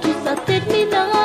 quizá terminar.